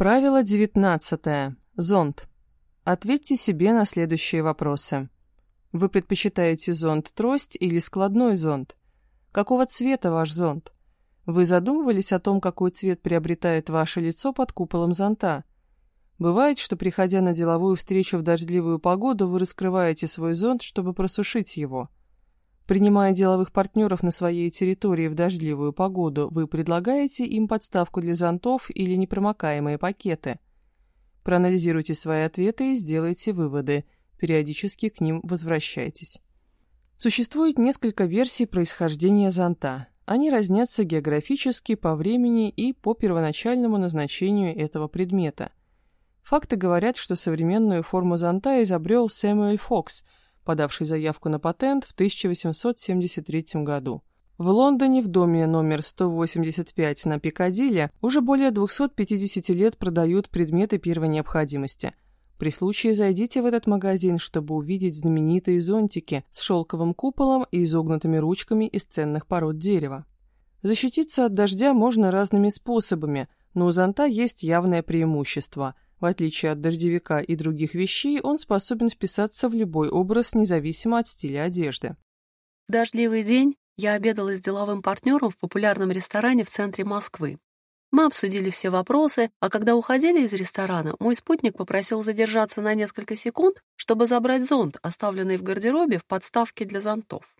Правило 19. Зонт. Ответьте себе на следующие вопросы. Вы предпочитаете зонт-трость или складной зонт? Какого цвета ваш зонт? Вы задумывались о том, какой цвет приобретает ваше лицо под куполом зонта? Бывает, что, приходя на деловую встречу в дождливую погоду, вы раскрываете свой зонт, чтобы просушить его. Принимая деловых партнеров на своей территории в дождливую погоду, вы предлагаете им подставку для зонтов или непромокаемые пакеты. Проанализируйте свои ответы и сделайте выводы. Периодически к ним возвращайтесь. Существует несколько версий происхождения зонта. Они разнятся географически, по времени и по первоначальному назначению этого предмета. Факты говорят, что современную форму зонта изобрел Сэмюэль Фокс, подавший заявку на патент в 1873 году. В Лондоне в доме номер 185 на Пикадилли уже более 250 лет продают предметы первой необходимости – при случае зайдите в этот магазин, чтобы увидеть знаменитые зонтики с шелковым куполом и изогнутыми ручками из ценных пород дерева. Защититься от дождя можно разными способами, но у зонта есть явное преимущество. В отличие от дождевика и других вещей, он способен вписаться в любой образ, независимо от стиля одежды. Дождливый день я обедала с деловым партнером в популярном ресторане в центре Москвы. Мы обсудили все вопросы, а когда уходили из ресторана, мой спутник попросил задержаться на несколько секунд, чтобы забрать зонт, оставленный в гардеробе в подставке для зонтов.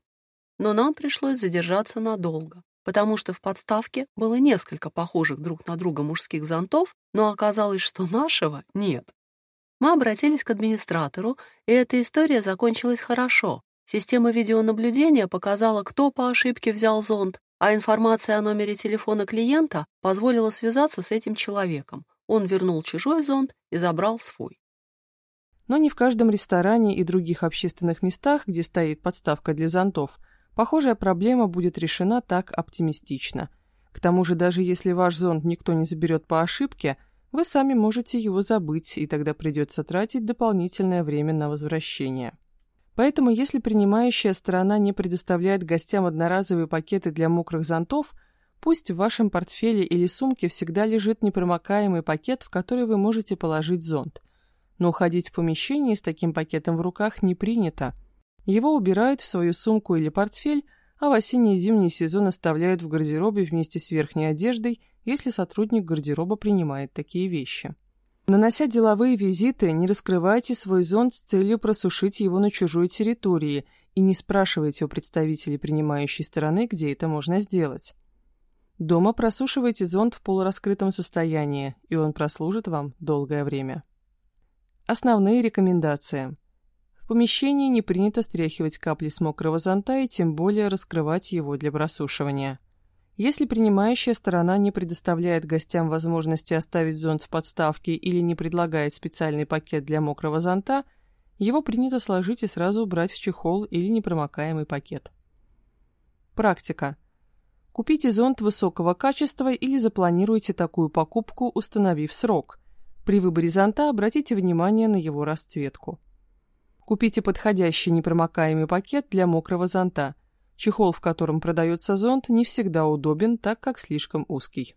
Но нам пришлось задержаться надолго, потому что в подставке было несколько похожих друг на друга мужских зонтов, но оказалось, что нашего нет. Мы обратились к администратору, и эта история закончилась хорошо. Система видеонаблюдения показала, кто по ошибке взял зонт, а информация о номере телефона клиента позволила связаться с этим человеком. Он вернул чужой зонт и забрал свой. Но не в каждом ресторане и других общественных местах, где стоит подставка для зонтов, похожая проблема будет решена так оптимистично. К тому же, даже если ваш зонт никто не заберет по ошибке, вы сами можете его забыть, и тогда придется тратить дополнительное время на возвращение. Поэтому, если принимающая сторона не предоставляет гостям одноразовые пакеты для мокрых зонтов, пусть в вашем портфеле или сумке всегда лежит непромокаемый пакет, в который вы можете положить зонт. Но уходить в помещение с таким пакетом в руках не принято. Его убирают в свою сумку или портфель, а в осенний и зимний сезон оставляют в гардеробе вместе с верхней одеждой, если сотрудник гардероба принимает такие вещи. Нанося деловые визиты, не раскрывайте свой зонт с целью просушить его на чужой территории и не спрашивайте у представителей принимающей стороны, где это можно сделать. Дома просушивайте зонт в полураскрытом состоянии, и он прослужит вам долгое время. Основные рекомендации. Помещении не принято стряхивать капли с мокрого зонта и тем более раскрывать его для просушивания. Если принимающая сторона не предоставляет гостям возможности оставить зонт в подставке или не предлагает специальный пакет для мокрого зонта, его принято сложить и сразу убрать в чехол или непромокаемый пакет. Практика. Купите зонт высокого качества или запланируйте такую покупку, установив срок. При выборе зонта обратите внимание на его расцветку. Купите подходящий непромокаемый пакет для мокрого зонта – Чехол, в котором продается зонт, не всегда удобен, так как слишком узкий.